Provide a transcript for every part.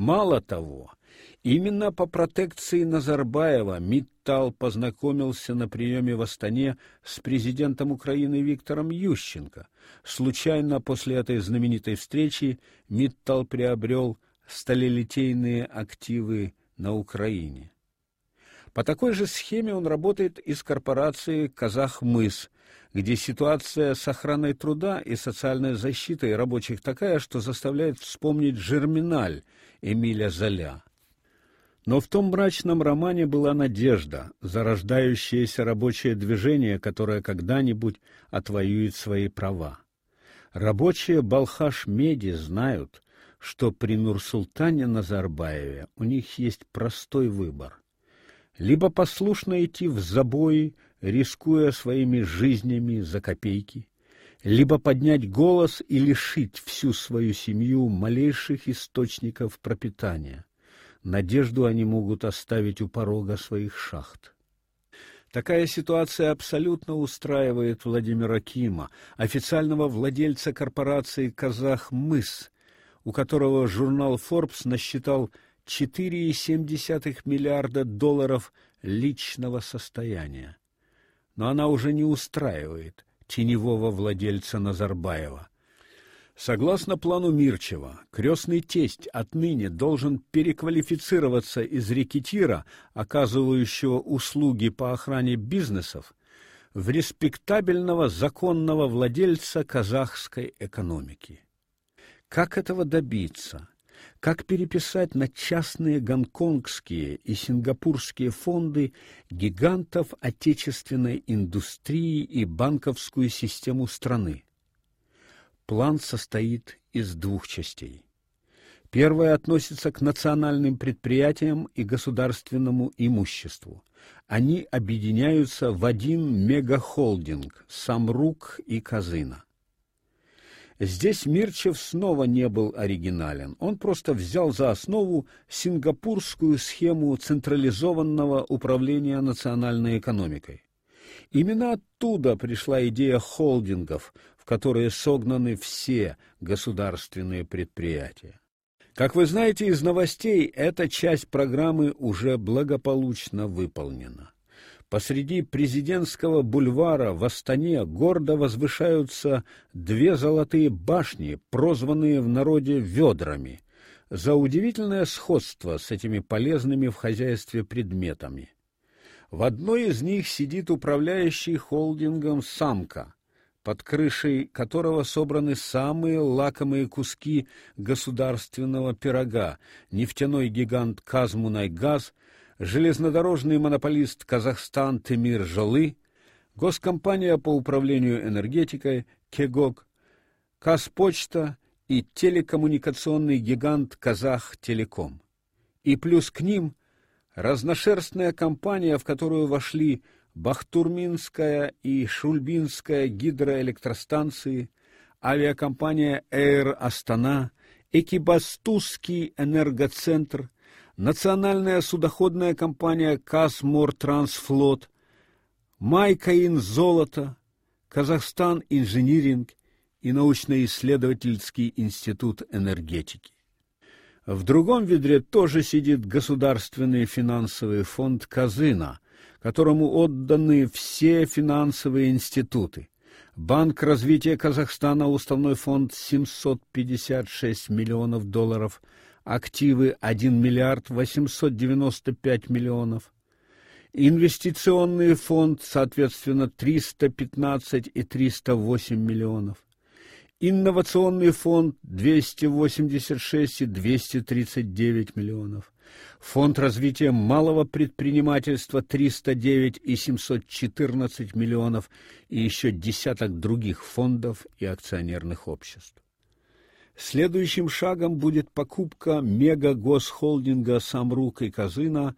Мало того, именно по протекции Назарбаева Миттал познакомился на приеме в Астане с президентом Украины Виктором Ющенко. Случайно после этой знаменитой встречи Миттал приобрел сталелитейные активы на Украине. По такой же схеме он работает и с корпорацией Казахмыс, где ситуация с охраной труда и социальной защитой рабочих такая, что заставляет вспомнить Жерминаль Эмиля Золя. Но в том мрачном романе была надежда, зарождающееся рабочее движение, которое когда-нибудь отвоюет свои права. Рабочие Балхаш-Меди знают, что при Нурсултане Назарбаеве у них есть простой выбор: либо послушно идти в забои, рискуя своими жизнями за копейки, либо поднять голос и лишить всю свою семью малейших источников пропитания. Надежду они могут оставить у порога своих шахт. Такая ситуация абсолютно устраивает Владимира Кима, официального владельца корпорации Казахмыс, у которого журнал Forbes насчитал 4,7 миллиарда долларов личного состояния. Но она уже не устраивает теневого владельца Назарбаева. Согласно плану Мирчева, крестный тесть отныне должен переквалифицироваться из рекетира, оказывающего услуги по охране бизнесов, в респектабельного законного владельца казахской экономики. Как этого добиться? Как переписать на частные гонконгские и сингапурские фонды гигантов отечественной индустрии и банковскую систему страны? План состоит из двух частей. Первая относится к национальным предприятиям и государственному имуществу. Они объединяются в один мегахолдинг Самрук и Казына. Здесь Мирчев снова не был оригинален. Он просто взял за основу сингапурскую схему централизованного управления национальной экономикой. Именно оттуда пришла идея холдингов, которые согнаны все государственные предприятия. Как вы знаете из новостей, эта часть программы уже благополучно выполнена. Посреди президентского бульвара в Астане гордо возвышаются две золотые башни, прозванные в народе ведрами, за удивительное сходство с этими полезными в хозяйстве предметами. В одной из них сидит управляющий холдингом самка, под крышей которого собраны самые лакомые куски государственного пирога: нефтяной гигант Казмунайгаз, железнодорожный монополист Казахстан Темир Жолы, госкомпания по управлению энергетикой Кегок, Казпочта и телекоммуникационный гигант Казахтелеком. И плюс к ним разношерстная компания, в которую вошли Бахтурминская и Шульбинская гидроэлектростанции, авиакомпания Air Астана, Экибастузский энергоцентр, Национальная судоходная компания Казмортрансфлот, Майкаин Золото, Казахстан Инжиниринг и научно-исследовательский институт энергетики. В другом ведре тоже сидит государственный финансовый фонд Казына, которому отданы все финансовые институты. Банк развития Казахстана, уставной фонд 756 миллионов долларов, активы 1 миллиард 895 миллионов. Инвестиционный фонд, соответственно, 315 и 308 миллионов. Инновационный фонд 286 и 239 миллионов. Фонд развития малого предпринимательства 309 и 714 миллионов и еще десяток других фондов и акционерных обществ. Следующим шагом будет покупка мега-госхолдинга Самрук и Казына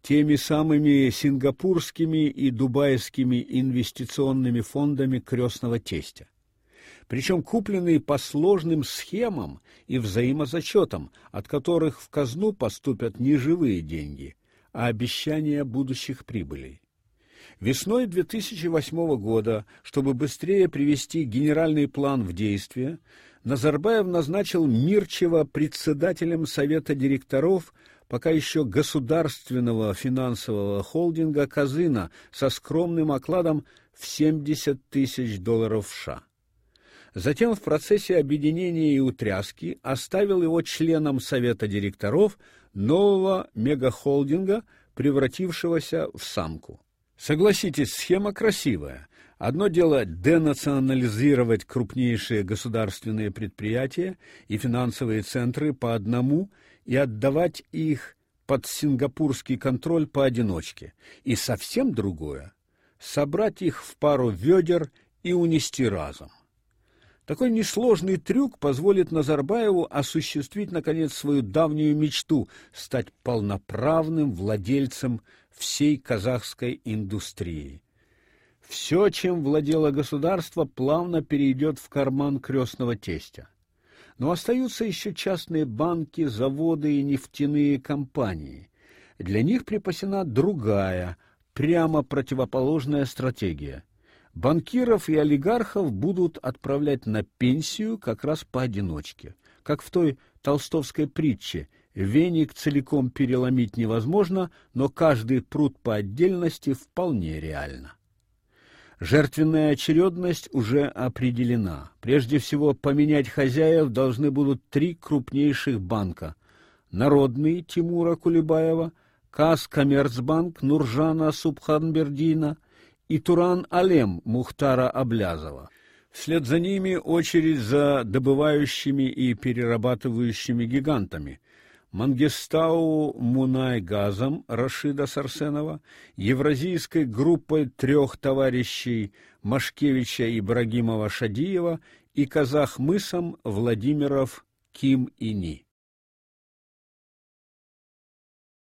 теми самыми сингапурскими и дубайскими инвестиционными фондами крестного тестя причем купленные по сложным схемам и взаимозачетам, от которых в казну поступят не живые деньги, а обещания будущих прибылей. Весной 2008 года, чтобы быстрее привести генеральный план в действие, Назарбаев назначил Мирчева председателем совета директоров пока еще государственного финансового холдинга Казына со скромным окладом в 70 тысяч долларов США. Затем в процессе объединения и утряски оставил его членом совета директоров нового мегахолдинга, превратившегося в самку. Согласитесь, схема красивая. Одно дело денационализировать крупнейшие государственные предприятия и финансовые центры по одному и отдавать их под сингапурский контроль поодиночке, и совсем другое собрать их в пару ведер и унести разом. Такой несложный трюк позволит Назарбаеву осуществить наконец свою давнюю мечту стать полноправным владельцем всей казахской индустрии. Все, чем владело государство, плавно перейдет в карман крестного тестя. Но остаются еще частные банки, заводы и нефтяные компании. Для них припасена другая, прямо противоположная стратегия. Банкиров и олигархов будут отправлять на пенсию как раз поодиночке, как в той толстовской притче Веник целиком переломить невозможно, но каждый пруд по отдельности вполне реально. Жертвенная очередность уже определена. Прежде всего, поменять хозяев должны будут три крупнейших банка: Народный Тимура Кулебаева, Казкоммерцбанк Нуржана Субханбердина и Туран Алем Мухтара Аблязова. Вслед за ними очередь за добывающими и перерабатывающими гигантами: Мангестау Мунай-газом Рашида Сарсенова, Евразийской группой трех товарищей Машкевича Ибрагимова Шадиева и казах-мысом Владимиров Ким и Ни.